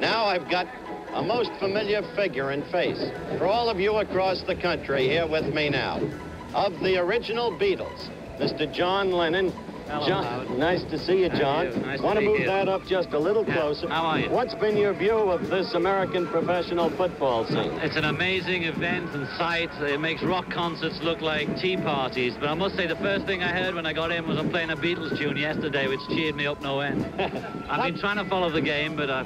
Now I've got a most familiar figure and face for all of you across the country here with me now. Of the original Beatles, Mr. John Lennon. Hello, John, Howard. nice to see you, John. you? Nice Want to move that up just a little Yeah. closer? How are you? What's been your view of this American professional football scene? It's an amazing event and sight. It makes rock concerts look like tea parties. But I must say, the first thing I heard when I got in was I'm playing a Beatles tune yesterday, which cheered me up no end. I've been trying to follow the game, but I,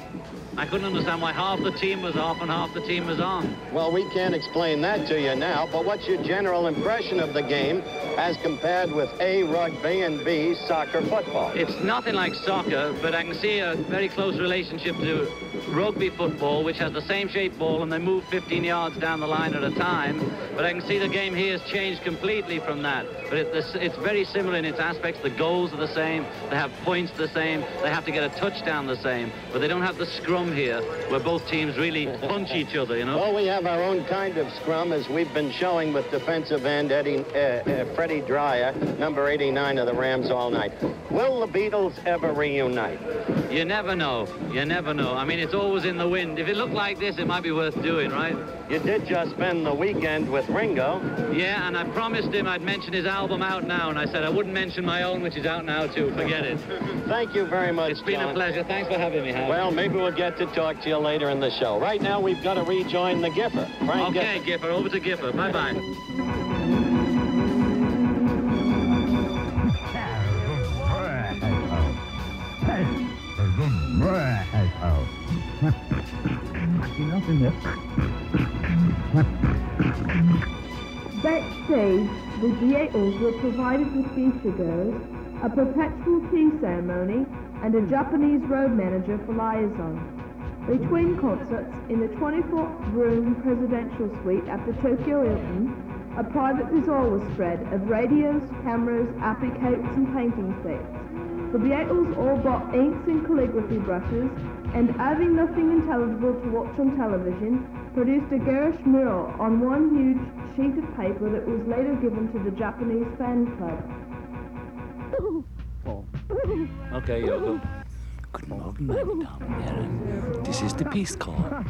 I couldn't understand why half the team was off and half the team was on. Well, we can't explain that to you now, but what's your general impression of the game as compared with A, rugby, and B, soccer football? It's nothing like soccer, but I can see a very close relationship to rugby football, which has the same shaped ball and they move 15 yards down the line at a time. But I can see the game here has changed completely from that. But it, it's, it's very similar in its aspects. The goals are the same. They have points the same. They have to get a touchdown the same. But they don't have the scrum here, where both teams really punch each other, you know? Well, we have our own kind of scrum, as we've been showing with defensive end Eddie, uh, uh, Freddie Dryer, number 89 of the Rams all night. Will the Beatles ever reunite? You never know. You never know. I mean, it's always in the wind. If it looked like this, it might be worth doing, right? You did just spend the weekend with Ringo. Yeah, and I promised him I'd mention his album out now, and I said I wouldn't mention my own, which is out now too. Forget it. Thank you very much, It's been John. a pleasure. Thanks for having me, Howard. Well, maybe we'll get to talk to you later in the show. Right now, we've got to rejoin the Giffer. Frank okay, Giffer, over to Giffer. Bye bye. Backstage, the Beatles were provided with girls, a perpetual tea ceremony, and a Japanese road manager for liaison. Between concerts, in the 24-room presidential suite at the Tokyo Hilton, a private bazaar was spread of radios, cameras, applicates, and painting sets. The Beatles all bought inks and calligraphy brushes, and having nothing intelligible to watch on television, produced a garish mural on one huge sheet of paper that was later given to the Japanese fan club. Oh. Okay, Yoko. Guten Morgen, meine. This is the Peace Corps.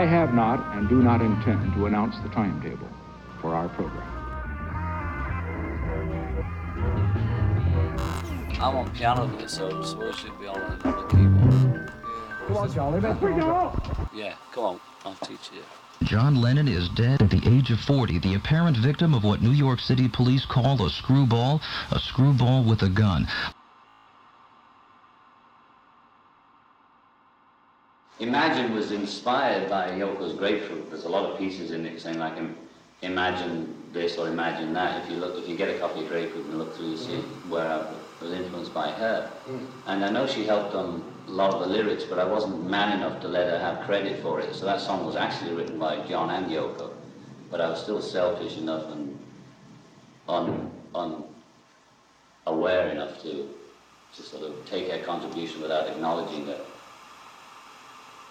I have not and do not intend to announce the timetable for our program. I want piano for this, so I suppose she'll be on the the keyboard. Come on, Charlie, let's bring it up. Yeah, come on, I'll teach you. John Lennon is dead at the age of 40, the apparent victim of what New York City police call a screwball, a screwball with a gun. Imagine was inspired by Yoko's Grapefruit. There's a lot of pieces in it saying like imagine this or imagine that. If you look, if you get a copy of Grapefruit and look through, you see mm-hmm. where I was influenced by her. Mm-hmm. And I know she helped on a lot of the lyrics, but I wasn't man enough to let her have credit for it. So that song was actually written by John and Yoko, but I was still selfish enough and un, un, aware enough to to sort of take her contribution without acknowledging it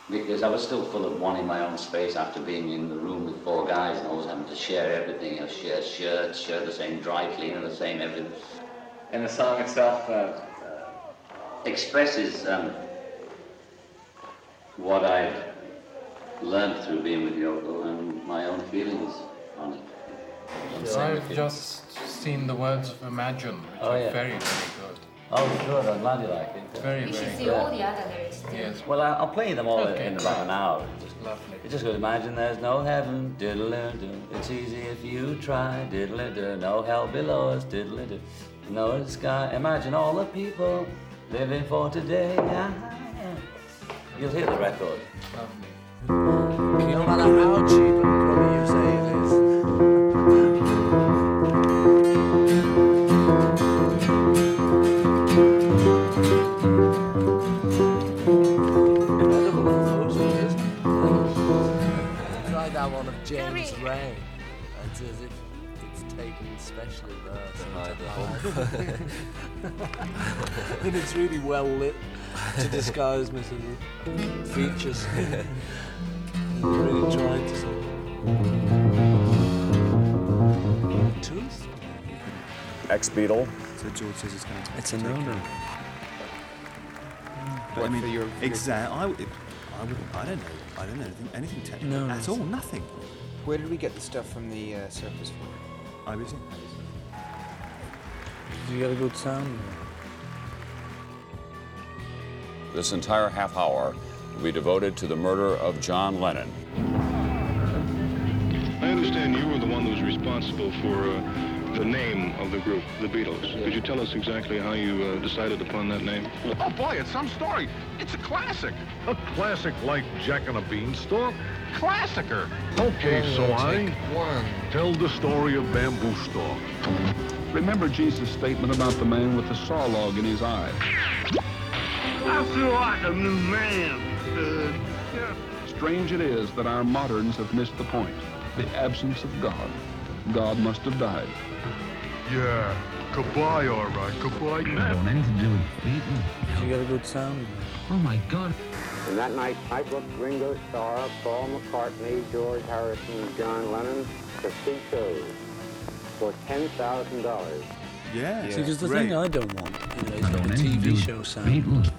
because I was still full of wanting my own space after being in the room with four guys and always having to share everything, you know, share shirts, share the same dry cleaner, the same everything. And the song itself uh, uh, expresses um, what I've learned through being with Yoko and my own feelings on it. So I've just seen the words of Imagine, which Oh, are yeah. very, very good. Oh, good. I'm glad you like it. Very, You very should see all the other lyrics too. Yes, Well, I- I'll play them all Okay, in about an hour. Just, lovely. it just goes, imagine there's no heaven, diddle do. It's easy if you try, diddle do. No hell below us, diddle do. No sky, imagine all the people Living for today. Yeah. You'll hear the record. No matter how cheap James Ray. It's as if it's taken specially there. and it's really well lit to disguise Mrs. features. He's really trying to sort of... Tooth? Ex-Beatle. So George says it's going to It's a no-no. But I mean, for your- your- exact. I, would- I wouldn't. I don't know. I don't know anything, anything technical No, at no. all. Nothing. Where did we get the stuff from the uh, circus for? I was. Did you get a good sound? This entire half hour will be devoted to the murder of John Lennon. I understand you were the one who was responsible for uh, the name of the group, the Beatles. Could you tell us exactly how you uh, decided upon that name? Oh boy, it's some story. It's a classic. A classic like Jack and a Beanstalk? Classicer. Okay, so I tell the story of Bamboo Stalk. Remember Jesus' statement about the man with the saw log in his eye? I feel like a new man. Strange it is that our moderns have missed the point. The absence of God. God must have died. Yeah, goodbye, all right, goodbye. man. Don't anything to do with Beatles. Did you get a good sound? Oh my God. And that night, I booked Ringo Starr, Paul McCartney, George Harrison, John Lennon for three shows for $10,000. Yeah. See, because the thing I don't want you know, is like a TV show sound.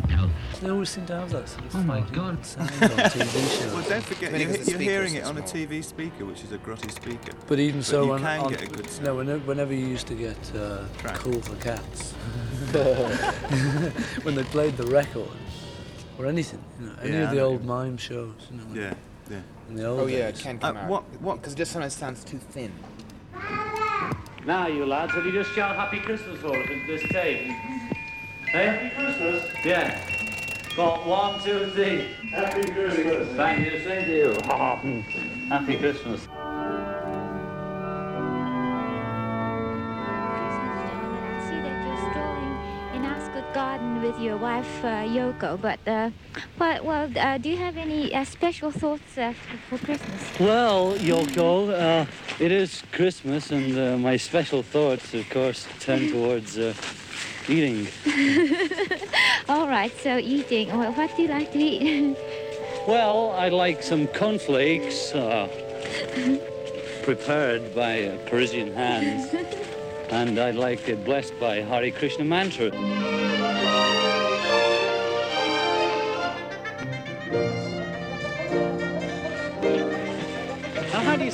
They always seem to have that sort of oh my God. sound on TV shows. Well, don't forget, you're, the you're hearing it on a. TV speaker, which is a grotty speaker. But even so, you on, can on- get a good sound. no, whenever, whenever you used to get uh, Track. cool for cats, when they played the record or anything, you know, any Yeah, of the old what mime shows, you know, Yeah, yeah. in the old Oh yeah, it days. can Uh, come out. what- what- Because it just sometimes sounds too thin. Now, you lads, have you just shout Happy Christmas for us into this tape? Hey? Happy Christmas? Yeah. Got one, two, three. Happy Christmas. Thank you, same to you. Happy Christmas. Your wife uh, Yoko. But uh, well, well uh, do you have any uh, special thoughts uh, for Christmas? Well, Yoko, uh, it is Christmas, and uh, my special thoughts, of course, turn towards uh, eating. All right, so eating. Well, what do you like to eat? Well, I like some cornflakes uh, prepared by uh, Parisian hands, and I'd like it blessed by Hare Krishna mantra.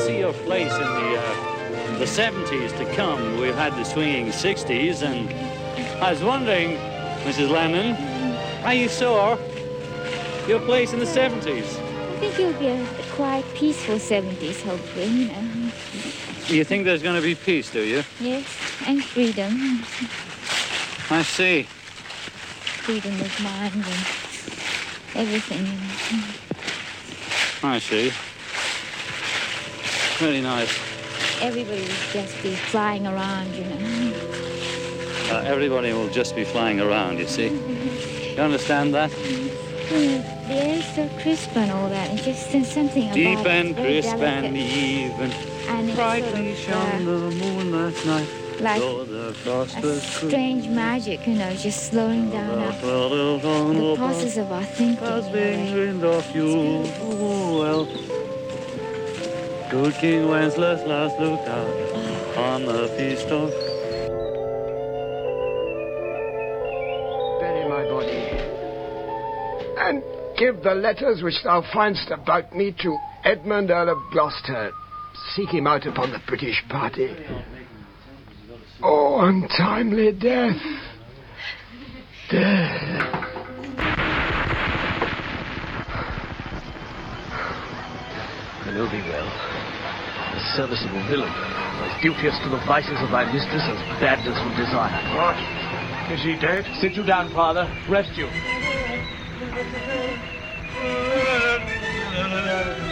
See your place in the uh, the 70s to come? We've had the swinging 60s, and I was wondering, Mrs. Lennon, how you saw your place in the 70s? I think it'll be a quite peaceful 70s, hopefully. You know. You think there's going to be peace, do you? Yes, and freedom. I see. Freedom of mind and everything. You know. I see. Very nice. Everybody will just be flying around, you know. Uh, everybody will just be flying around, you see. You understand that? Mm, The air is so crisp and all that. It's just there's something about Deep it. and It's crisp delicate. and even. And it's Brightly sort of, shone the moon last night. like the frost a was strange magic, you know, just slowing down our, the process of our thinking. Has been dreamed of you. Oh, well. Good King Wenceslas last looked out on the feast of Bury my body. And give the letters which thou findst about me to Edmund Earl of Gloucester. Seek him out upon the British party. Oh, untimely death. Death. And will be well. A serviceable villain, as duteous to the vices of thy mistress as badness would desire. What? Is he dead? Sit you down, father. Rest you.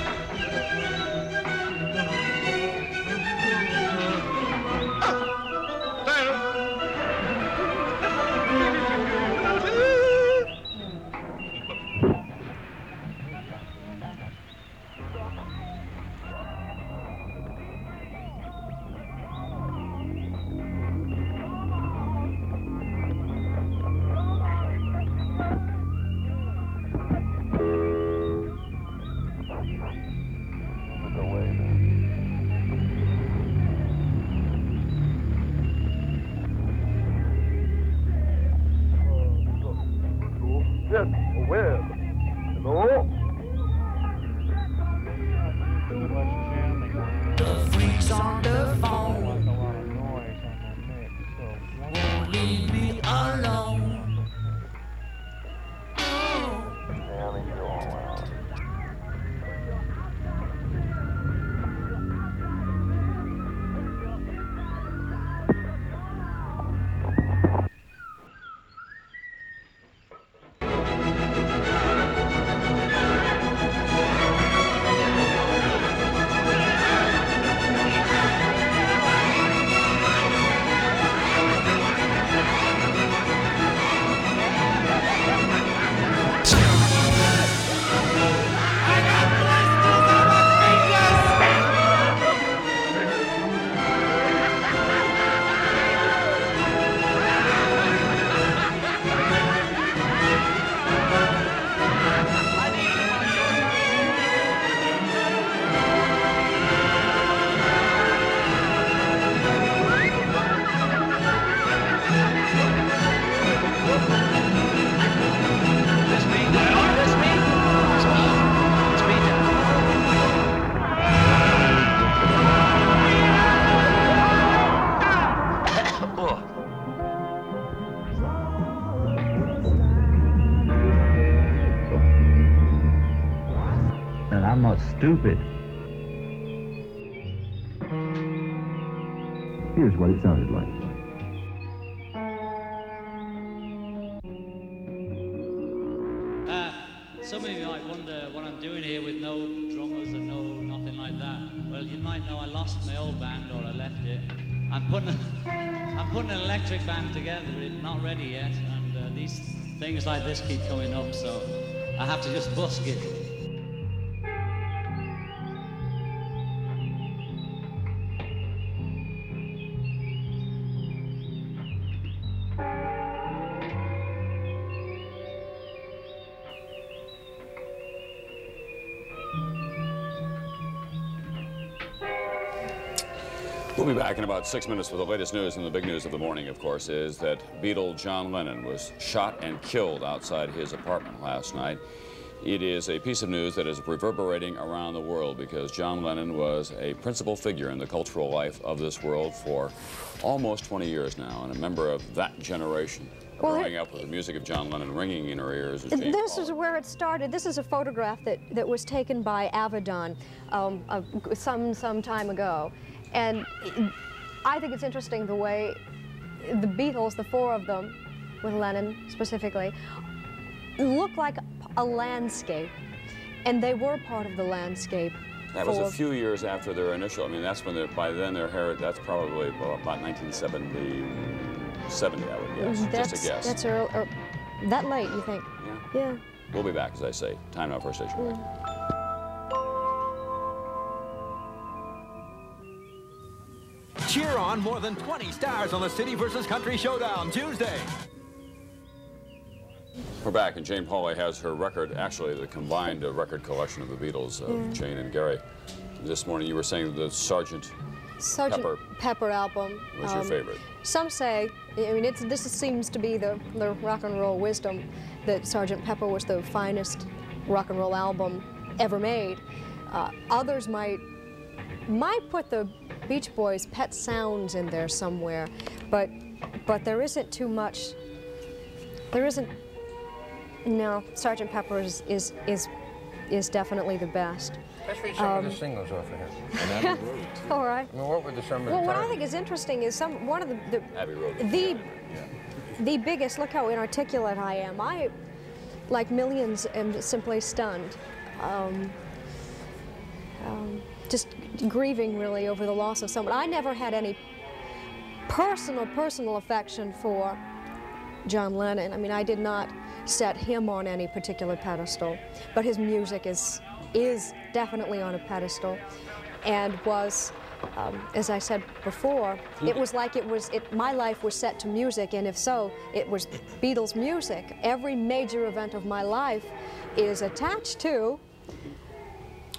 not ready yet, and uh, these things like this keep coming up, so I have to just busk it. Back in about six minutes with the latest news, and the big news of the morning, of course, is that Beatle John Lennon was shot and killed outside his apartment last night. It is a piece of news that is reverberating around the world because John Lennon was a principal figure in the cultural life of this world for almost 20 years now, and a member of that generation. Well, growing up with the music of John Lennon ringing in her ears. This is where it started. This is a photograph that, that was taken by Avedon um, uh, some, some time ago. And I think it's interesting the way the Beatles, the four of them, with Lennon specifically, look like a landscape. And they were part of the landscape. That was a few years after their initial. I mean, that's when they're, by then their hair, that's probably well, about 1970, 70, I would guess. That's, Just a guess. That's early, that late, you think? Yeah. Yeah. We'll be back, as I say. Time now for a station break. Cheer on more than 20 stars on the City versus Country Showdown Tuesday. We're back, and Jane Pauley has her record, actually the combined uh, record collection of the Beatles, of Yeah. Jane and Gary. This morning you were saying the Sergeant Sergeant Pepper Pepper, album. was your um, favorite. Some say, I mean, it's, this seems to be the, the rock and roll wisdom that Sergeant Pepper was the finest rock and roll album ever made. Uh, others might might put the Beach Boys' Pet Sounds in there somewhere, but but there isn't too much. There isn't. No, Sergeant Pepper is is is, is definitely the best. Let's read some of Um, the singles off of here. All right. Well, what were the some of the Well, what I think is interesting is some one of the, the Abbey Road. the the biggest. Look how inarticulate I am. I, like millions, am simply stunned. Um, um, just grieving really over the loss of someone. I never had any personal, personal affection for John Lennon. I mean, I did not set him on any particular pedestal, but his music is is definitely on a pedestal, and was, um, as I said before, it was like it was. It, my life was set to music, and if so, it was Beatles music. Every major event of my life is attached to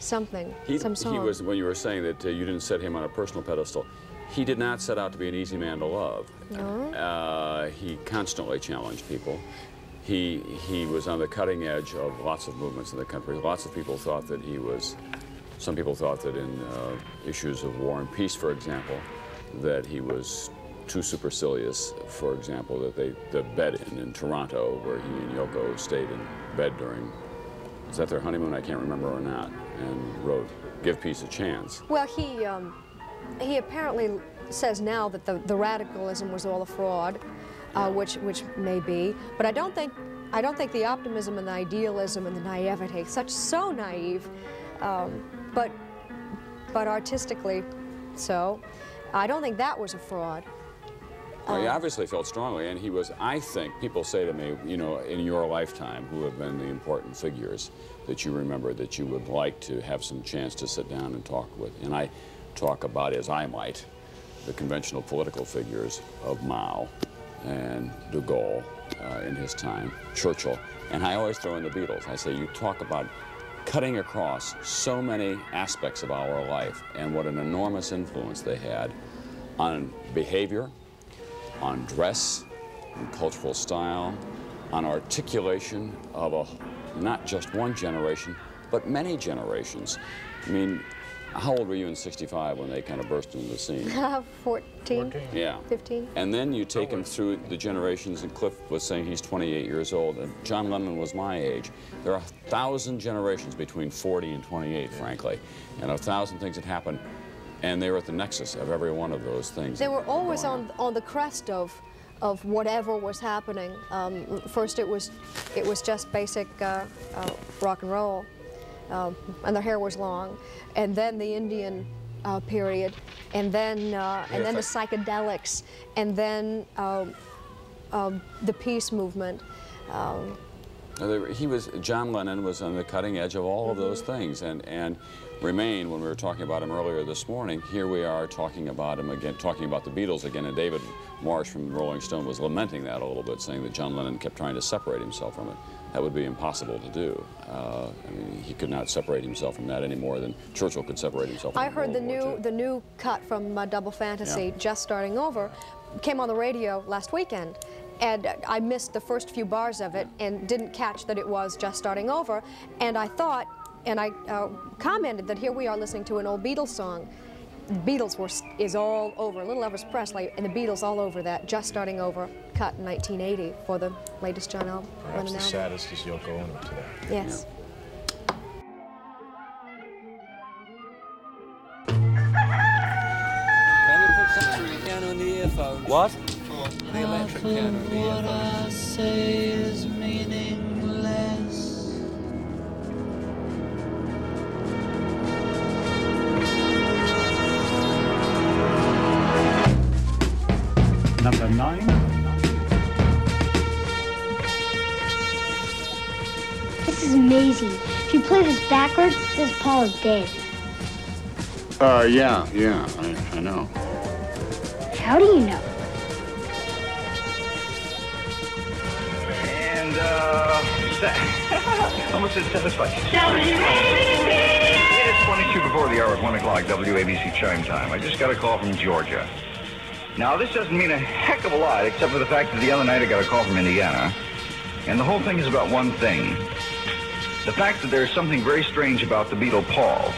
something, He, some song. he was, when you were saying that uh, you didn't set him on a personal pedestal, he did not set out to be an easy man to love. No. Uh, he constantly challenged people. He, he was on the cutting edge of lots of movements in the country. Lots of people thought that he was, some people thought that in uh, issues of war and peace, for example, that he was too supercilious. For example, that they, the bed in, in Toronto, where he and Yoko stayed in bed during, is that their honeymoon? I can't remember or not, and wrote, Give Peace a Chance. Well, he um, he apparently says now that the, the radicalism was all a fraud, uh, which which may be, but I don't think I don't think the optimism and the idealism and the naivety, such so naive, um, but but artistically so. I don't think that was a fraud. Well, he obviously felt strongly, and he was, I think, people say to me, you know, in your lifetime, who have been the important figures that you remember that you would like to have some chance to sit down and talk with. And I talk about, as I might, the conventional political figures of Mao and de Gaulle uh, in his time, Churchill, and I always throw in the Beatles. I say, you talk about cutting across so many aspects of our life and what an enormous influence they had on behavior, on dress, on cultural style, on articulation of a, not just one generation, but many generations. I mean, how old were you in 65 when they kind of burst into the scene? 14, Yeah. 15. And then you take him through the generations, and Cliff was saying he's 28 years old, and John Lennon was my age. There are a thousand generations between 40 and 28, frankly, and a thousand things that happen, and they were at the nexus of every one of those things. They were always on on the crest of of whatever was happening. Um, first, it was it was just basic uh, uh, rock and roll, um, and their hair was long, and then the Indian uh, period, and then uh, and then the psychedelics, and then um, um, the peace movement. Um, Now, they were- He was John Lennon was on the cutting edge of all of those things, and and remain when we were talking about him earlier this morning. Here we are talking about him again, talking about the Beatles again, and David Marsh from Rolling Stone was lamenting that a little bit, saying that John Lennon kept trying to separate himself from it. That would be impossible to do. Uh, I mean, he could not separate himself from that any more than Churchill could separate himself. From I heard the World new the new cut from uh, Double Fantasy, Yeah. just starting over, came on the radio last weekend, and I missed the first few bars of it and didn't catch that it was just starting over, and I thought, and I uh, commented that here we are listening to an old Beatles song. Beatles were is all over. Little Elvis Presley and the Beatles all over that. Just starting over, cut in 1980 for the latest John Al- Perhaps Lennon the album. saddest is Yoko Ono today. Yes. Can you put some piano in the earphones? What? The electric piano What. I say is meaningless. Number nine. This is amazing. If you play this backwards, this Paul is dead. Uh, yeah, yeah, I, I know. How do you know? And, uh, almost said satisfied. It is 22 before the hour at 1 o'clock, WABC chime time. I just got a call from Georgia. Now, this doesn't mean a heck of a lot, except for the fact that the other night I got a call from Indiana. And the whole thing is about one thing. The fact that there's something very strange about the Beatle Paul.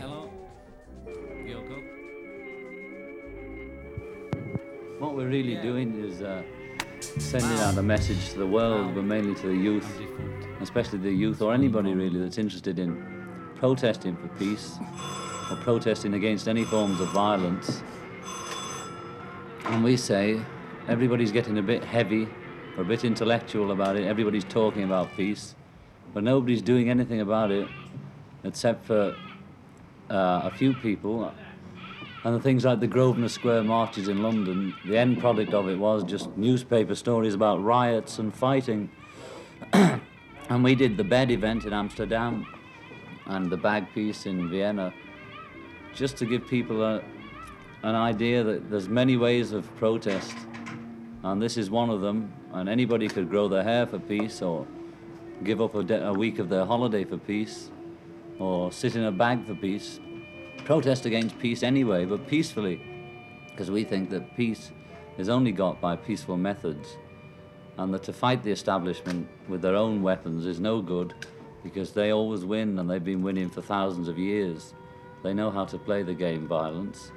Hello? What we're really doing is uh, sending out a message to the world, but mainly to the youth, especially the youth or anybody really that's interested in protesting for peace or protesting against any forms of violence. And we say everybody's getting a bit heavy or a bit intellectual about it. Everybody's talking about peace, but nobody's doing anything about it except for uh, a few people. And the things like the Grosvenor Square marches in London, the end product of it was just newspaper stories about riots and fighting. and we did the bed event in Amsterdam and the bag piece in Vienna just to give people a, an idea that there's many ways of protest. And this is one of them. And anybody could grow their hair for peace or give up a, de- a week of their holiday for peace or sit in a bag for peace protest against peace anyway but peacefully because we think that peace is only got by peaceful methods and that to fight the establishment with their own weapons is no good because they always win and they've been winning for thousands of years. They know how to play the game violence,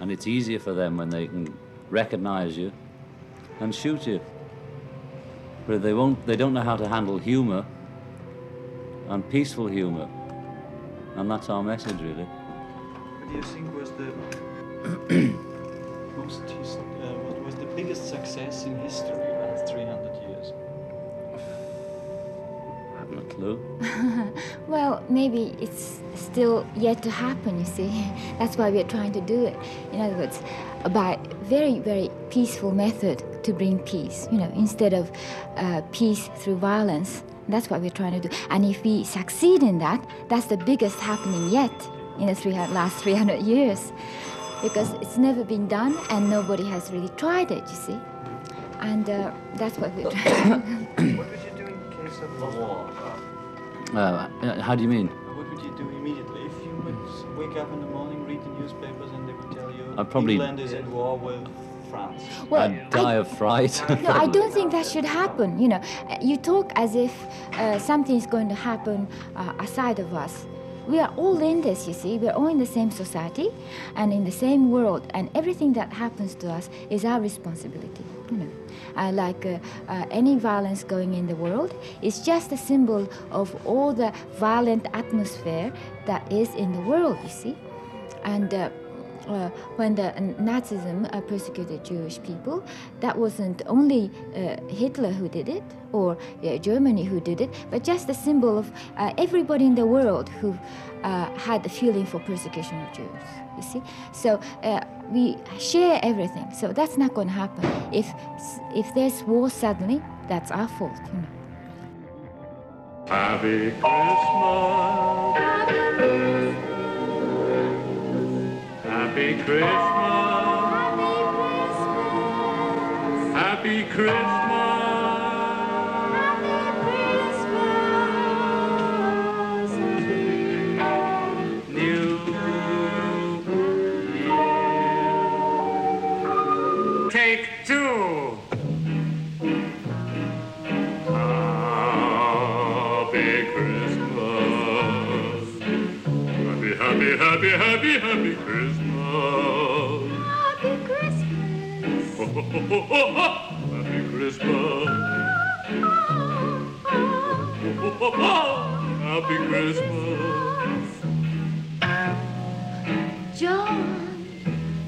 and it's easier for them when they can recognize you and shoot you. But they won't they don't know how to handle humor and peaceful humor. And that's our message really. What do you think was the most his- uh, what was the biggest success in history in the last 300 years? I have no clue. well, maybe it's still yet to happen, you see. That's why we're trying to do it. In other words, by very, very peaceful method to bring peace, you know, instead of uh, peace through violence. That's what we're trying to do. And if we succeed in that, that's the biggest happening yet in the 300, last 300 years. Because it's never been done and nobody has really tried it, you see. And uh, that's what we're trying do. What would you do in case of a war? Uh, uh, how do you mean? What would you do immediately if you would wake up in the morning, read the newspapers, and they would tell you I'd probably- England is in war with France? Well, I'd die of fright. No, I don't think that should happen. You know, Uh, you talk as if uh, something is going to happen uh, aside of us. We are all in this, you see. We're all in the same society and in the same world, and everything that happens to us is our responsibility. You know, uh, like uh, uh, any violence going in the world is just a symbol of all the violent atmosphere that is in the world. You see, and. Uh, when the Nazism uh, persecuted Jewish people, that wasn't only uh, Hitler who did it or uh, Germany who did it, but just a symbol of uh, everybody in the world who uh, had a feeling for persecution of Jews. You see, so we share everything. So that's not going to happen. If if there's war suddenly, that's our fault. You know. Happy Christmas. Happy Christmas. Happy Christmas. Happy Christmas. Happy Christmas. New. Take two. Happy Christmas. Happy Happy Happy, happy, happy, happy Christmas. happy Christmas. John.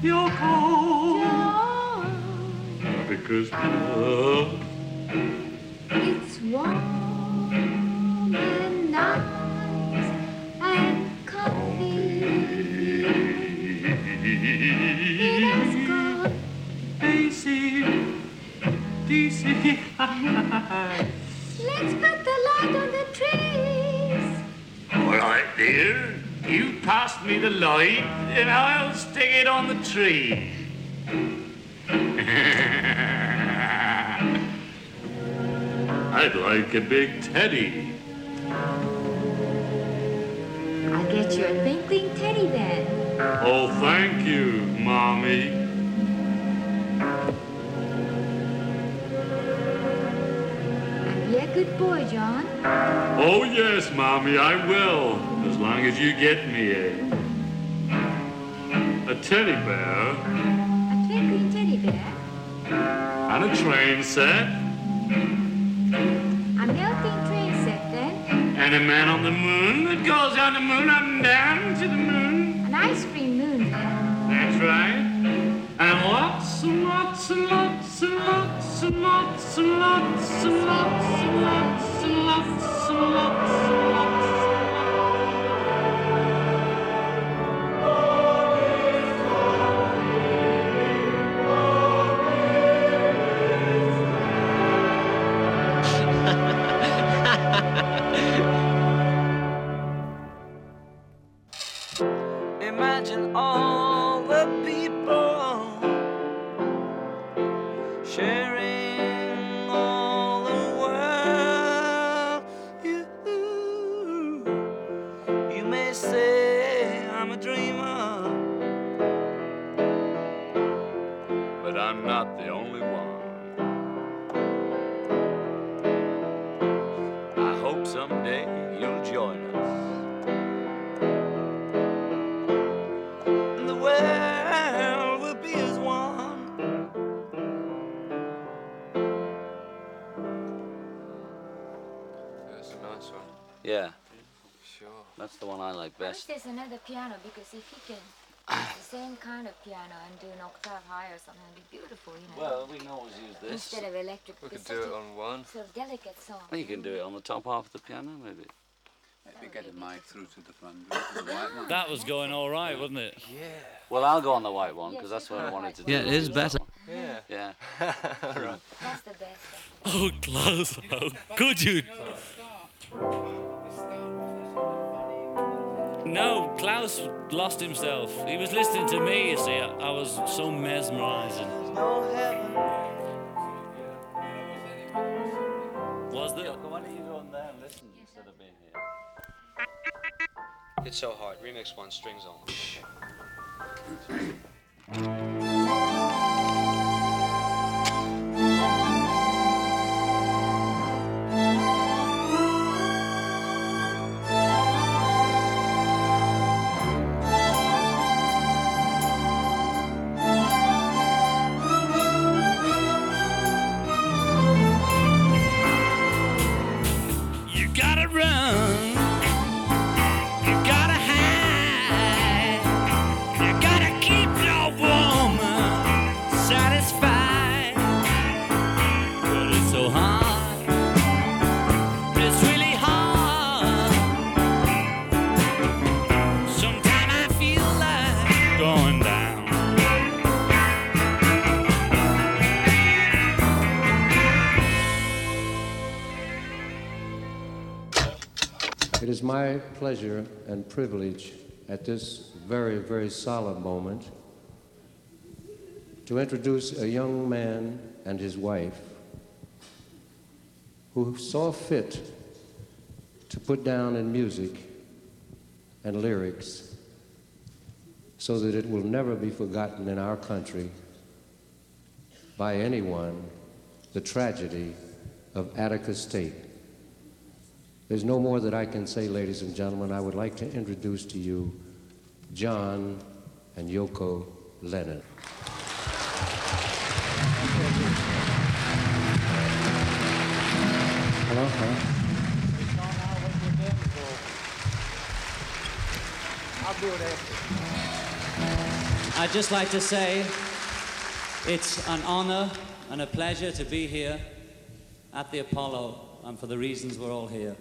You're cold. John. Happy Christmas. Light, and I'll stick it on the tree. I'd like a big teddy. I'll get you a twinkling teddy then. Oh, thank you, Mommy. Be a good boy, John. Oh, yes, Mommy, I will. As long as you get me a. a teddy bear. A twinkling teddy bear. On a train set. I'm building train set then. And a man on the moon that goes on the moon up and down to the moon. An ice cream moon then. That's right. And lots and lots and lots and lots and lots and lots and lots and lots and lots and lots and lots. One I wish best. there's another piano because if he can use the same kind of piano and do an octave higher or something, it'd be beautiful, you know. Well, we can always use this. Instead of electric. We it's could do it on one. Sort of delicate song. You can do it on the top half of the piano, maybe. Maybe get a mic through to the front to the white one. That was going all right, wasn't it? Yeah. Well, I'll go on the white one because that's what I wanted to do. Yeah, it is better. Yeah. Yeah. right. That's the best. Oh, Klaus, how could you? No, Klaus lost himself. He was listening to me, you see. I, I was so mesmerizing. No heaven. Was there? Why don't you go on there and listen instead of being here? It's so hard. Remix one, strings only. pleasure and privilege at this very, very solemn moment to introduce a young man and his wife who saw fit to put down in music and lyrics so that it will never be forgotten in our country by anyone the tragedy of Attica State. There's no more that I can say, ladies and gentlemen. I would like to introduce to you John and Yoko Lennon. Hello, huh? I'll do it after. I'd just like to say it's an honor and a pleasure to be here at the Apollo and for the reasons we're all here.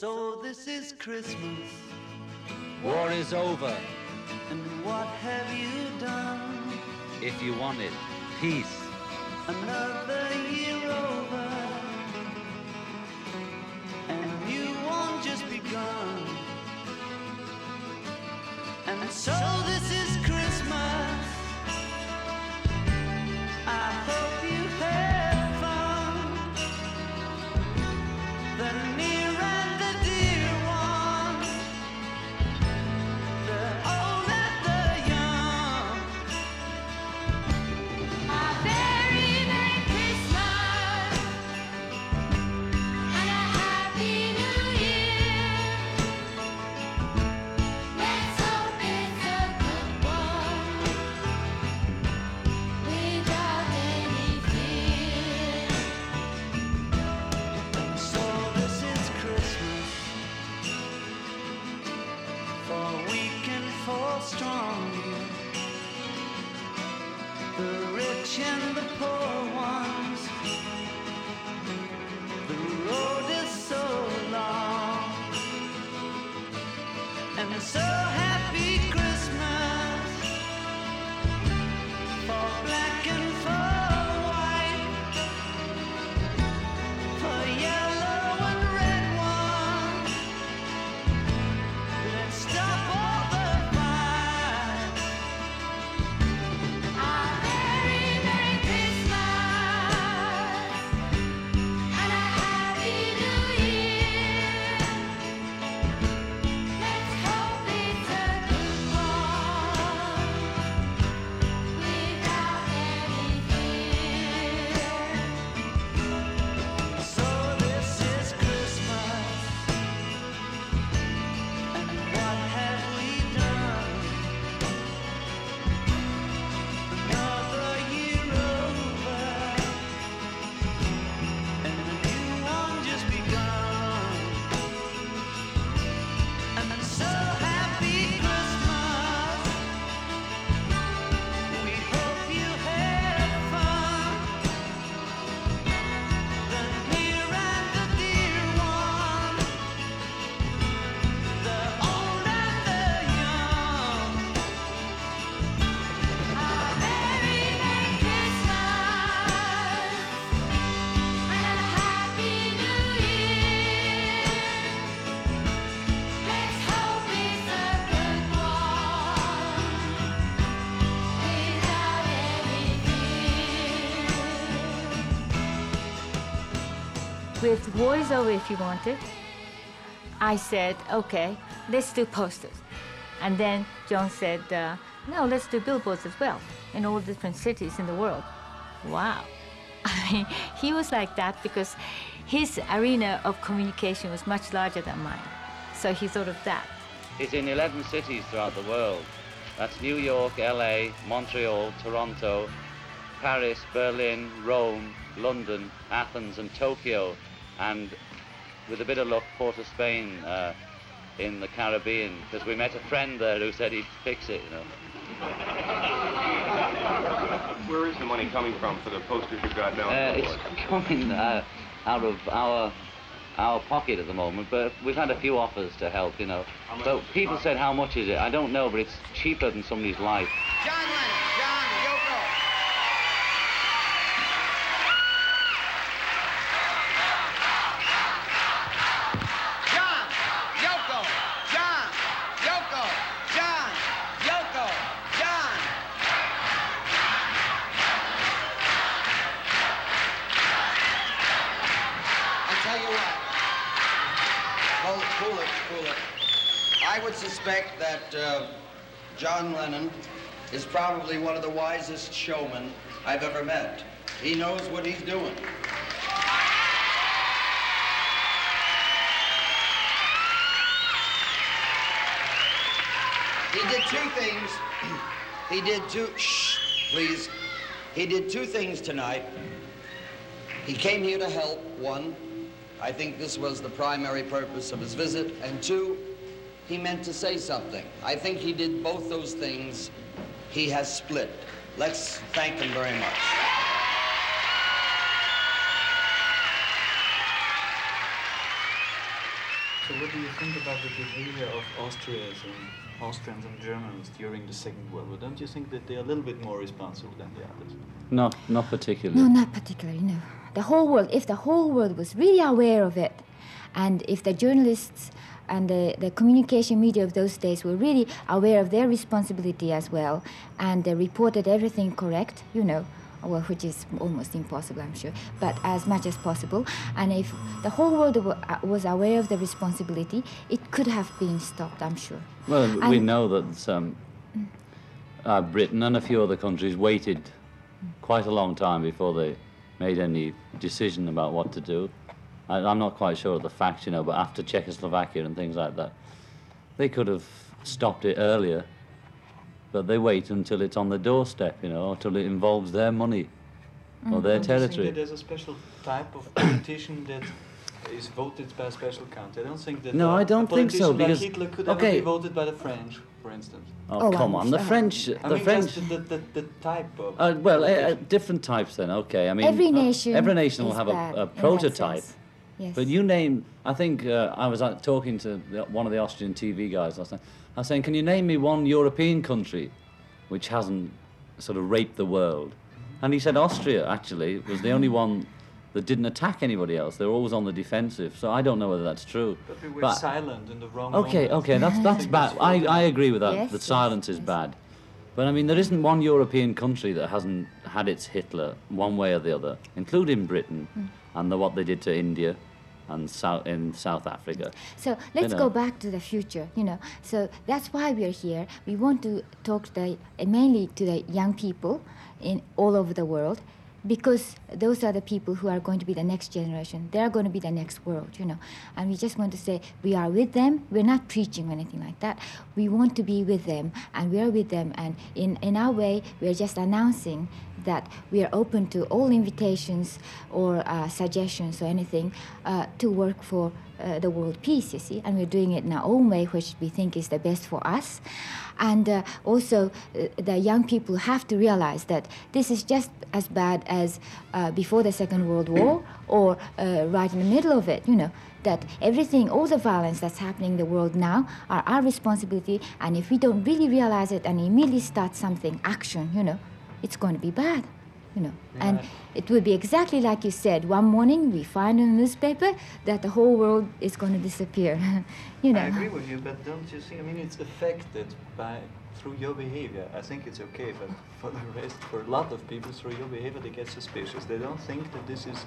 So this is Christmas, War is over. and what have you done? If you want it, peace. Another year over, and you won't just begun. And so this with voiceover if you wanted. I said, okay, let's do posters. And then John said, uh, no, let's do billboards as well in all different cities in the world. Wow. I mean, he was like that because his arena of communication was much larger than mine. So he thought of that. It's in 11 cities throughout the world. That's New York, LA, Montreal, Toronto, Paris, Berlin, Rome, London, Athens, and Tokyo. And with a bit of luck, Port of Spain uh, in the Caribbean, because we met a friend there who said he'd fix it, you know. Where is the money coming from for the posters you've got now? Uh, it's coming uh, out of our our pocket at the moment, but we've had a few offers to help, you know. So people said, how much is it? I don't know, but it's cheaper than somebody's life. John Lennon, John Lennon is probably one of the wisest showmen I've ever met. He knows what he's doing. He did two things. He did two, shh, please. He did two things tonight. He came here to help, one. I think this was the primary purpose of his visit. And two, he meant to say something. I think he did both those things. He has split. Let's thank him very much. So what do you think about the behavior of Austrians and Austrians and Germans during the Second World War? Don't you think that they're a little bit more responsible than the others? No, not particularly. No, not particularly, no. The whole world, if the whole world was really aware of it, and if the journalists and the, the communication media of those days were really aware of their responsibility as well, and they reported everything correct, you know, well, which is almost impossible, I'm sure, but as much as possible. And if the whole world wa- was aware of the responsibility, it could have been stopped, I'm sure. Well, we know that um, uh, Britain and a few other countries waited quite a long time before they made any decision about what to do. I, I'm not quite sure of the facts, you know, but after Czechoslovakia and things like that, they could have stopped it earlier, but they wait until it's on the doorstep, you know, until it involves their money or their Don't you think that there's a special type of politician that is voted by a special country. I don't think that. No, uh, I don't a think so, politician like because- Hitler could okay. ever be voted by the French, for instance. Oh, Oh, come on, the sorry. French- I the mean, French- just the, the, the type of. Uh, well, uh, uh, different types then. Okay, I mean, Every uh, nation every nation will have a, a prototype. Sense. Yes. But you name. I think uh, I was uh, talking to the, one of the Austrian TV guys last night. I was saying, can you name me one European country which hasn't sort of raped the world? And he said Austria actually was the only one that didn't attack anybody else. They were always on the defensive. So I don't know whether that's true. But we were But- silent in the wrong Okay, moment. okay, that's that's bad. I, I agree with that. Yes, that yes, silence is bad. But I mean, there isn't one European country that hasn't had its Hitler one way or the other, including Britain, Mm. and the, what they did to India, and South in South Africa. So let's know. go back to the future, you know. So that's why we're here. We want to talk to the, mainly to the young people in all over the world because those are the people who are going to be the next generation. They are going to be the next world, you know. And we just want to say we are with them. We're not preaching or anything like that. We want to be with them and we are with them. And in, in our way, we're just announcing that we are open to all invitations or uh, suggestions or anything uh, to work for uh, the world peace, you see, and we're doing it in our own way, which we think is the best for us. And uh, also, uh, the young people have to realize that this is just as bad as uh, before the Second World War or uh, right in the middle of it, you know. That everything, all the violence that's happening in the world now, are our responsibility. And if we don't really realize it and immediately start something, action, you know, it's going to be bad, you know. And it will be exactly like you said. One morning we find in the newspaper that the whole world is going to disappear, you know. I agree with you, but don't you see? I mean, it's affected by through your behavior. I think it's okay, but for the rest, for a lot of people, through your behavior, they get suspicious. They don't think that this is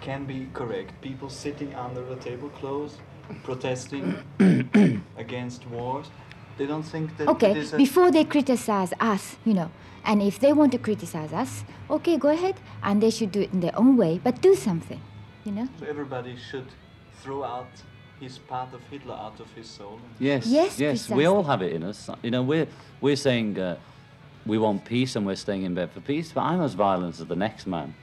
can be correct. People sitting under the tablecloths, protesting against wars. They don't think that Okay, is a before they criticize us, you know, and if they want to criticize us, okay, go ahead, and they should do it in their own way, but do something, you know. So everybody should throw out his part of Hitler out of his soul. Yes, Yes, yes, we all have it in us. You know, we're we're saying uh, we want peace and we're staying in bed for peace, but I'm as violent as the next man.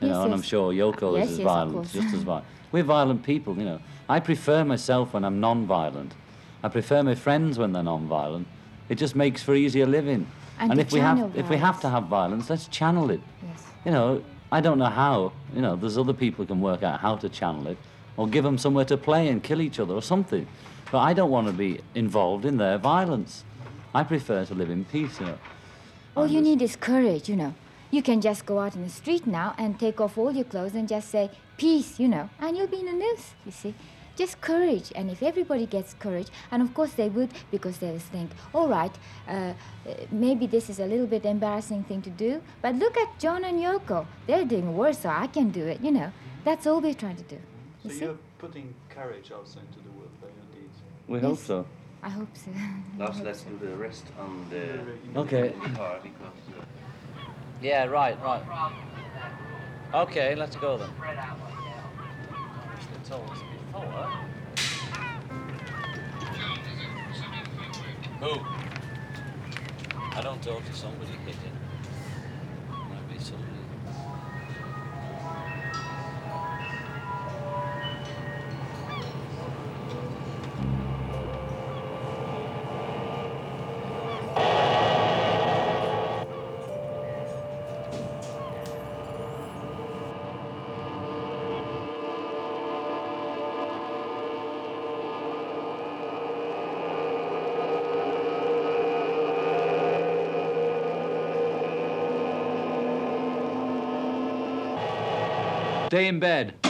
You Yes, know, and. I'm sure Yoko Yes, is as yes, of violent, course. just as violent. We're violent people, you know. I prefer myself when I'm non-violent. I prefer my friends when they're non-violent. It just makes for easier living. And to if we have channel if we have to have violence, let's channel it. Yes. You know, I don't know how. You know, there's other people who can work out how to channel it, or give them somewhere to play and kill each other or something. But I don't want to be involved in their violence. I prefer to live in peace. You know. All you need is courage, you know. You can just go out in the street now and take off all your clothes and just say, peace, you know, and you'll be in the news, you see. Just courage. And if everybody gets courage, and of course they would, because they will think, all right, uh, maybe this is a little bit embarrassing thing to do, but look at John and Yoko. They're doing worse, so I can do it, you know. That's all we're trying to do. So You see? you're putting courage also into the world by your deeds. We hope hope so. I hope so. Lars, let's do the rest on the Okay. because uh, Yeah, right, right. Okay, let's go then. Who? I don't talk to somebody hitting. Stay in bed.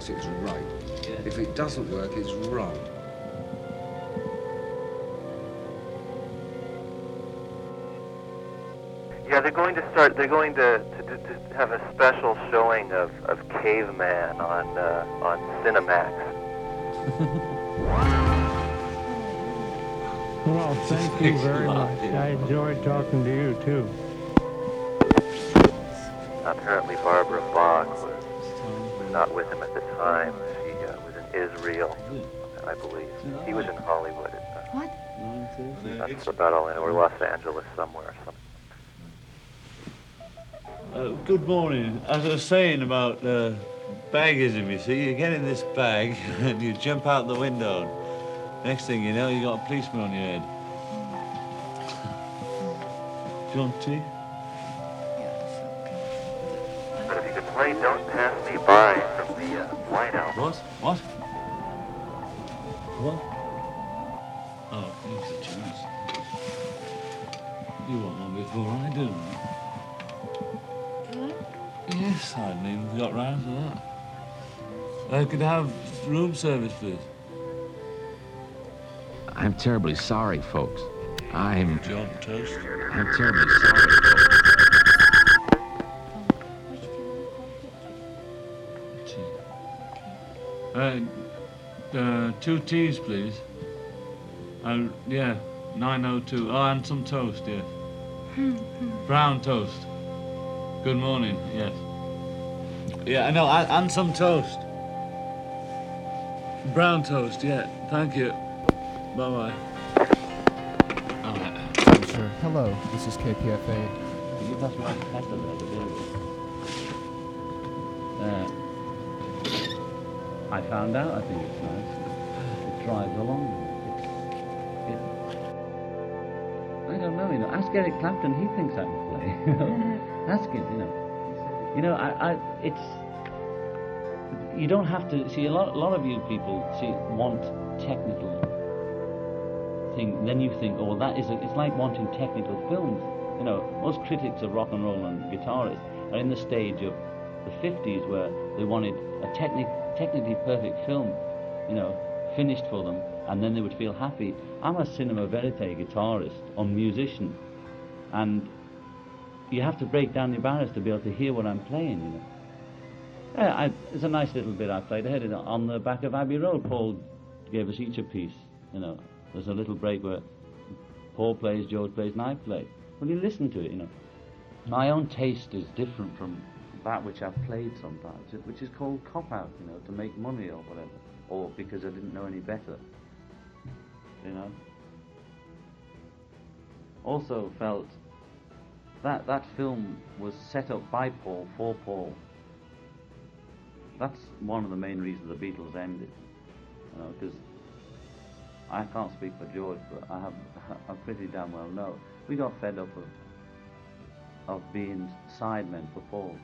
Works, it's right. If it doesn't work, it's wrong. Yeah, they're going to start. They're going to, to, to, to have a special showing of, of Caveman on uh, on Cinemax. Well, thank you very much. I enjoyed talking to you too. Apparently, Barbara Bach was, was not with him at the time. She uh, was in Israel, I believe. He was in Hollywood. At, What? that's about all I know. Or Los Angeles somewhere. Or. Uh, good morning. As I was saying about uh, baggism, you see, you get in this bag and you jump out the window. Next thing you know, you got a policeman on your head. Do you want tea? But if you could play "Don't Pass Me By" from the uh, White Album. What? What? What? Oh, here's a chance. You want one before I do. Yes, I hadn't even got round to that. I could have room service, please. I'm terribly sorry, folks. I'm. John Toast. I'm terribly sorry, folks. Uh, uh, two teas, please. Uh, yeah, 902. Oh, and some toast, yes. Brown toast. Good morning, yes. Yeah, I know, and, and some toast. Brown toast, yeah. Thank you. Bye bye. Sure. Hello, this is KPFA. That's my pepper there, the baby. Uh, I found out I think it's nice. It drives along. It, I don't know, you know. Ask Eric Clapton, he thinks I can play. Ask him, you know. You know, I, I, it's. You don't have to see a lot. A lot of you people see want technical thing. Then you think, oh, that is. A, it's like wanting technical films. You know, most critics of rock and roll and guitarists are in the stage of the 50s where they wanted a technic, technically perfect film, you know, finished for them, and then they would feel happy. I'm a cinema verite guitarist or musician, and you have to break down the barriers to be able to hear what I'm playing, you know. Yeah, I, it's a nice little bit I played. I had it on the back of Abbey Road. Paul gave us each a piece, you know. There's a little break where Paul plays, George plays, and I play. Well, you listen to it, you know. My own taste is different from that which I've played sometimes, which is called cop out, you know, to make money or whatever, or because I didn't know any better, you know. Also felt that that film was set up by Paul for Paul. That's one of the main reasons the Beatles ended, you know, because I can't speak for George, but I have I pretty damn well know we got fed up of of being sidemen for Paul.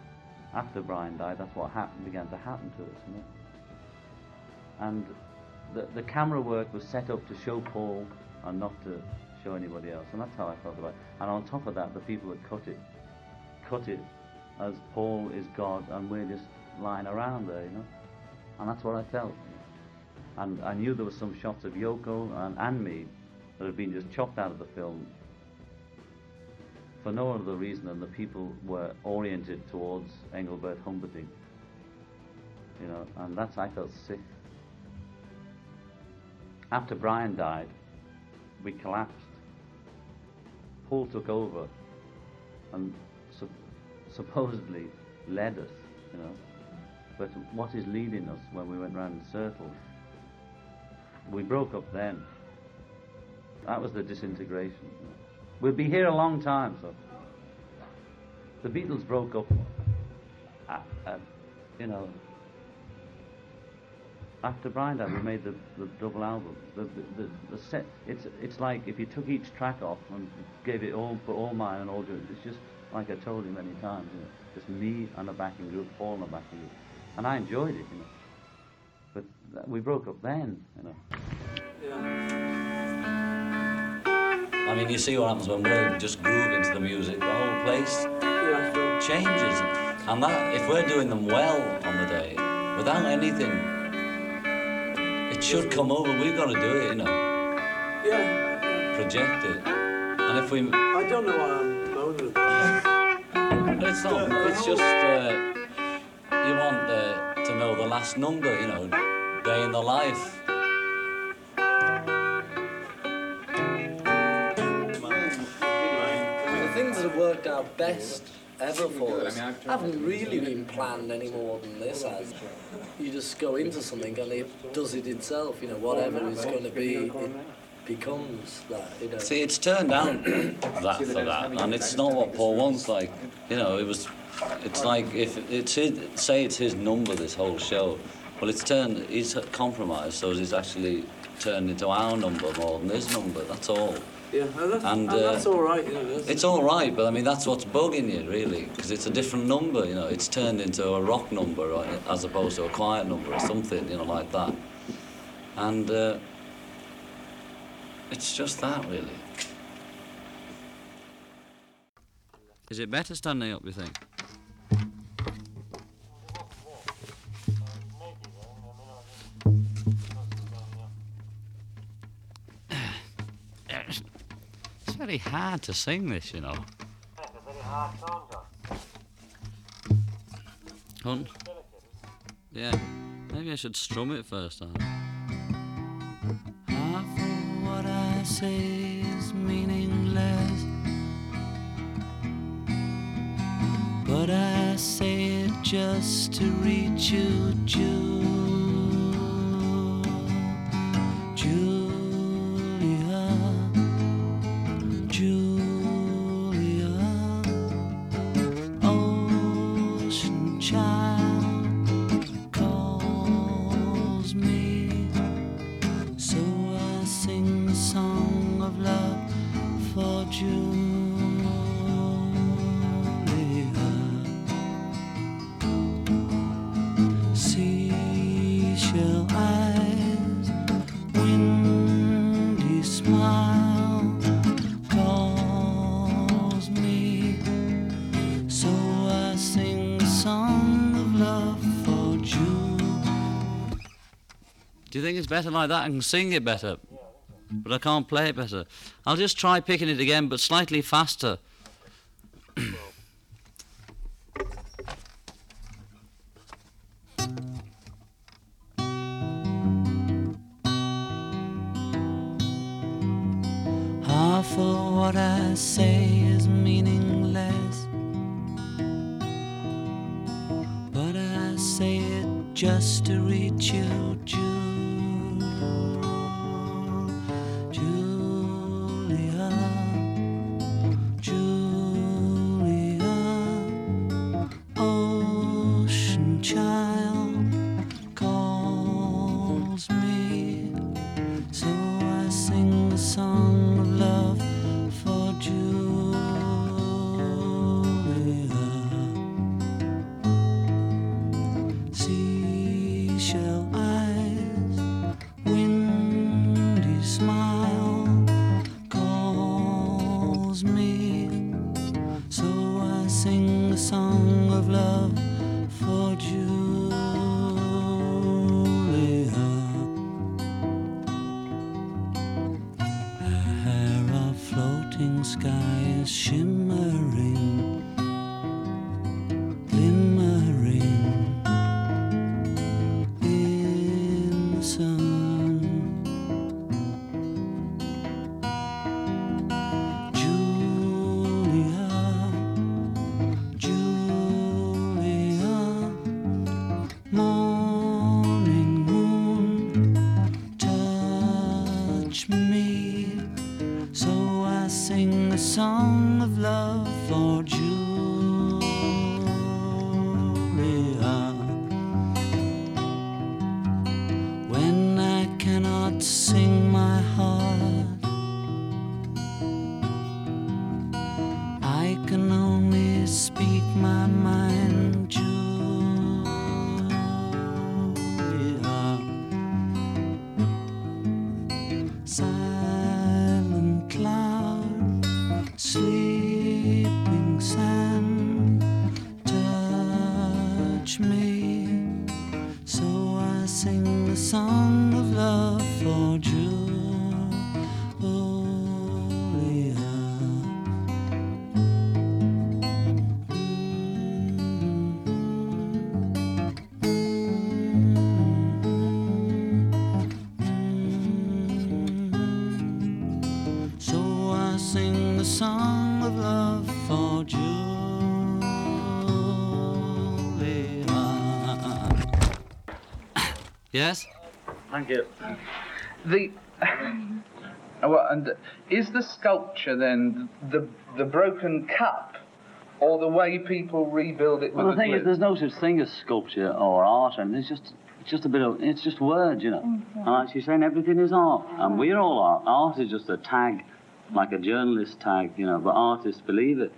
After Brian died, that's what happened, began to happen to us. And the the camera work was set up to show Paul and not to show anybody else, and that's how I felt about it. And on top of that, the people that cut it, cut it as Paul is God and we're just lying around there, you know. And that's what I felt. And I knew there were some shots of Yoko and, and me that had been just chopped out of the film for no other reason than the people were oriented towards Engelbert Humperdinck. You know, and that's I felt sick. After Brian died, we collapsed. Paul took over and sup- supposedly led us, you know. But what is leading us when we went round in circles? We broke up then. That was the disintegration. We'll be here a long time, so. The Beatles broke up, at, at, you know, after Eye, we made the, the double album. The, the, the, the set, it's, it's like if you took each track off and gave it all, put all mine and all yours, it's just like I told you many times, you know, just me and a backing group, all in a backing group. And I enjoyed it, you know. But th- we broke up then, you know. I mean, you see what happens when we're just groove into the music, the whole place changes. And that, if we're doing them well on the day, without anything, it should come over. We've got to do it, you know, Yeah. project it. And if we, I don't know why I'm moaning it's not, it's just, uh, you want uh, to know the last number, you know, day in the life. Have worked out best ever for us haven't really been planned any more than this has. You just go into something and it does it itself, you know, whatever is going to be, it becomes that, you know. See, it's turned out that for that, and it's not what Paul wants. Like, you know, it was. It's like if it's his, say it's his number, this whole show. Well, it's turned. He's compromised, so it's actually turned into our number more than his number. That's all. Yeah, that's, And, and uh, that's all right, you know. That's, It's all right, but I mean that's what's bugging you, really, because it's a different number. You know, it's turned into a rock number right, as opposed to a quiet number or something, you know, like that. And uh, it's just that, really. Is it better standing up? You think? Very hard to sing this, you know. Hunt? Yeah. Maybe I should strum it first. Huh? Half of what I say is meaningless. But I say it just to reach you, Ju- song of love for Julia. Do you think it's better like that? I can sing it better, but I can't play it better. I'll just try picking it again, but slightly faster. Half what I say to reach you, song of love for Yes? Thank you. The well, and is the sculpture then the the broken cup, or the way people rebuild it with Well, the thing glue? is, there's no such thing as sculpture or art, and it's just it's just a bit of it's just words, you know. Mm-hmm. And like she's saying, everything is art, and we're all art. Art is just a tag, like a journalist tag, you know. But artists believe it,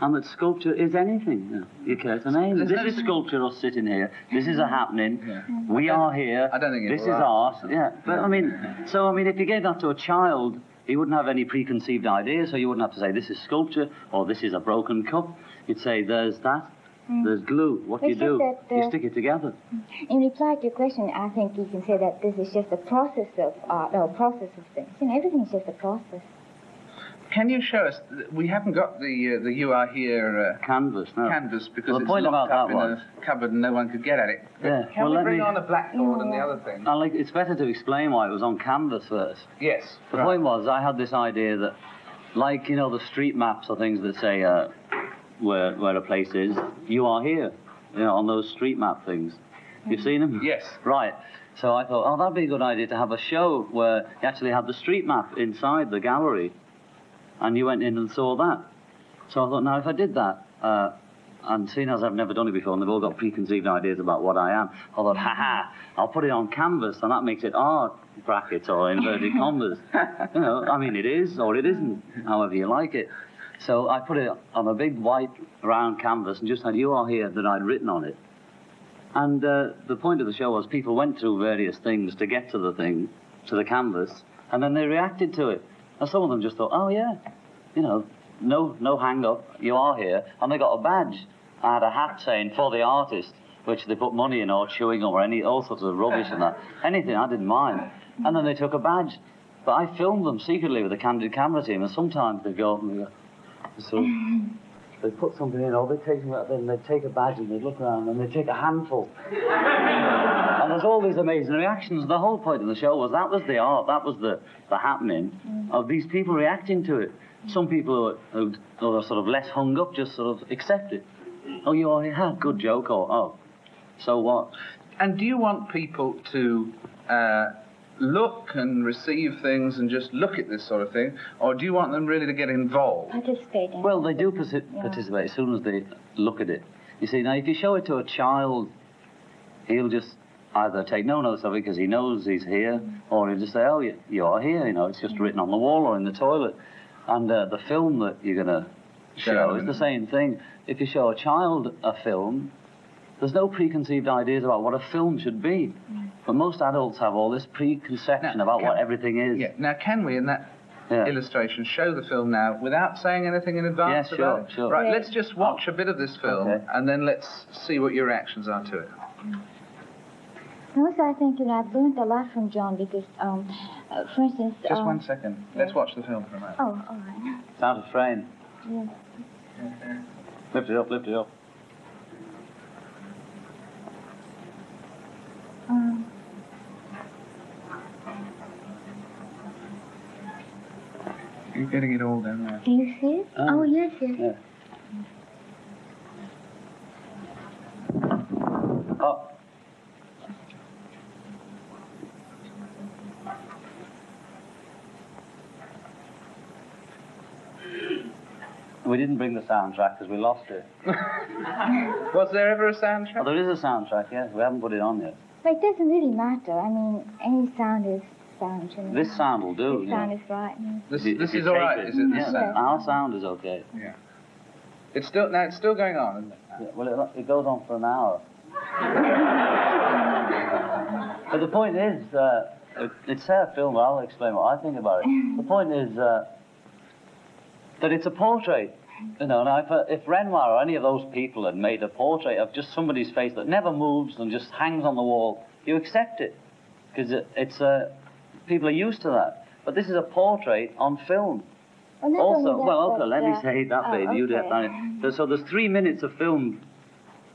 and that sculpture is anything. You, know, you care to name it. This is no- sculpture. Us sitting here. This is a happening. We are here. I don't think this is art. art. Yeah, but I mean, so I mean, if you gave that to a child. He wouldn't have any preconceived ideas, so you wouldn't have to say this is sculpture or this is a broken cup. You'd say there's that, there's glue. What do you do? that, You uh, stick it together. In reply to your question, I think you can say that this is just a process of art, or process of things. You know, everything is just a process. Can you show us? We haven't got the uh, the "You Are Here" uh, canvas. No. Canvas because Well, the it's point locked about up that in was- a cupboard and no one could get at it. Yeah, Can well, we let bring me- on a blackboard and the other thing? Like, it's better to explain why it was on canvas first. Yes. The right. point was, I had this idea that, like you know, the street maps or things that say uh, where where a place is, you are here. You know, on those street map things. You've seen them? Yes. Right. So I thought, oh, that'd be a good idea to have a show where you actually have the street map inside the gallery, and you went in and saw that. So I thought, now if I did that, uh, and seeing as I've never done it before, and they've all got preconceived ideas about what I am, I thought, ha ha, I'll put it on canvas, and that makes it art brackets or inverted commas. you know, I mean, it is or it isn't, however you like it. So I put it on a big white round canvas and just had "You Are Here" that I'd written on it. And uh, the point of the show was people went through various things to get to the thing, to the canvas, and then they reacted to it. And some of them just thought, oh yeah, you know, no, no hang up, you are here. And they got a badge. I had a hat saying for the artist, which they put money in or chewing gum or any, all sorts of rubbish and that. Anything, I didn't mind. And then they took a badge. But I filmed them secretly with a candid camera team, and sometimes they go and they go, so they put something in, or they take something out then they take a badge and they look around and they take a handful. and there's all these amazing reactions. The whole point of the show was that was the art, that was the, the happening of these people reacting to it. Some people who, who, who are sort of less hung up just sort of accept it. Oh, you are yeah, good joke, or oh, so what? And do you want people to uh, look and receive things and just look at this sort of thing, or do you want them really to get involved? Participate in Well, they do partic- participate as soon as they look at it. You see, now if you show it to a child, he'll just either take no notice of it because he knows he's here, or he'll just say, "Oh, you, you are here." You know, it's just written on the wall or in the toilet. And uh, the film that you're going to show is the same thing. If you show a child a film, there's no preconceived ideas about what a film should be. But most adults have all this preconception about what everything is. Yeah. Now, can we, in that Yeah. illustration, show the film now without saying anything in advance Yeah, about sure, it? sure. Right. Yeah. Let's just watch a bit of this film, Okay. and then let's see what your reactions are to it. And also, I think you know I've learned a lot from John because, um, uh, for instance, Just um, one second. Let's watch the film for a moment. Oh, all right. It's out of frame. Yeah. Lift it up, lift it up. Um, You're getting it all down there. can you see it? Um, oh, yes, yes. Yeah. Oh. We didn't bring the soundtrack because we lost it. Was there ever a soundtrack? Oh, there is a soundtrack, yes. We haven't put it on yet. But it doesn't really matter. I mean, any sound is sound. You know? This sound will do. This sound know. is right. This, If this is all take right, is it? This yeah, sound? our sound is okay. Yeah. It's still now. It's still going on, isn't it? Yeah, well, it, it goes on for an hour. but the point is, uh, it, it's a film. I'll explain what I think about it. The point is uh, that it's a portrait. You know, now if, uh, if Renoir or any of those people had made a portrait of just somebody's face that never moves and just hangs on the wall, you accept it because it, it's uh, people are used to that. But this is a portrait on film. Well, Also, well, okay, but, let me uh, say that, oh, baby. You do okay. that. There- So there's three minutes of film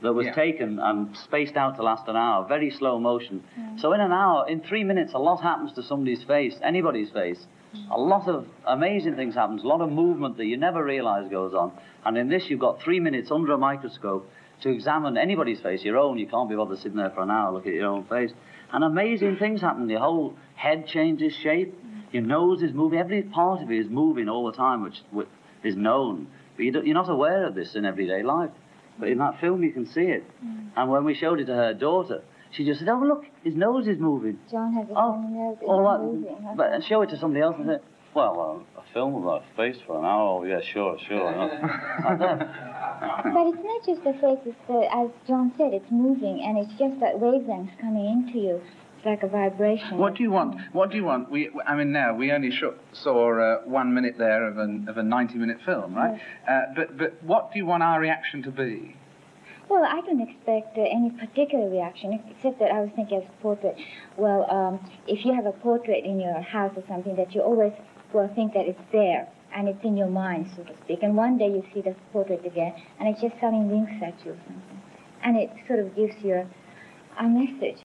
that was Yeah. taken and spaced out to last an hour, very slow motion. Mm. So in an hour, in three minutes, a lot happens to somebody's face, anybody's face. A lot of amazing things happens, a lot of movement that you never realise goes on. And in this, you've got three minutes under a microscope to examine anybody's face, your own. You can't be bothered sitting there for an hour looking at your own face. And amazing things happen. Your whole head changes shape. Your nose is moving. Every part of you is moving all the time, which, which is known. But you're not aware of this in everyday life. But in that film, you can see it. Mm. And when we showed it to her daughter, she just said, "Oh, look, his nose is moving." John has a Oh, funny nose. It's All right, moving. huh? but show it to somebody else and say, "Well, uh, a film about a face for an hour. Oh, yeah, sure, sure." Like that. But it's not just the face, it's the, as John said, it's moving, and it's just that wavelength coming into you. It's like a vibration. What do you want? What do you want? We, I mean, now we only sh- saw uh, one minute there of, an, of a 90-minute film, right? Uh, but but what do you want our reaction to be? Well, I don't expect uh, any particular reaction, except that I was thinking of portrait. Well, um, if you have a portrait in your house or something, that you always will think that it's there and it's in your mind, so to speak. And one day you see the portrait again, and it's just suddenly winks at you or something, and it sort of gives you a, a message.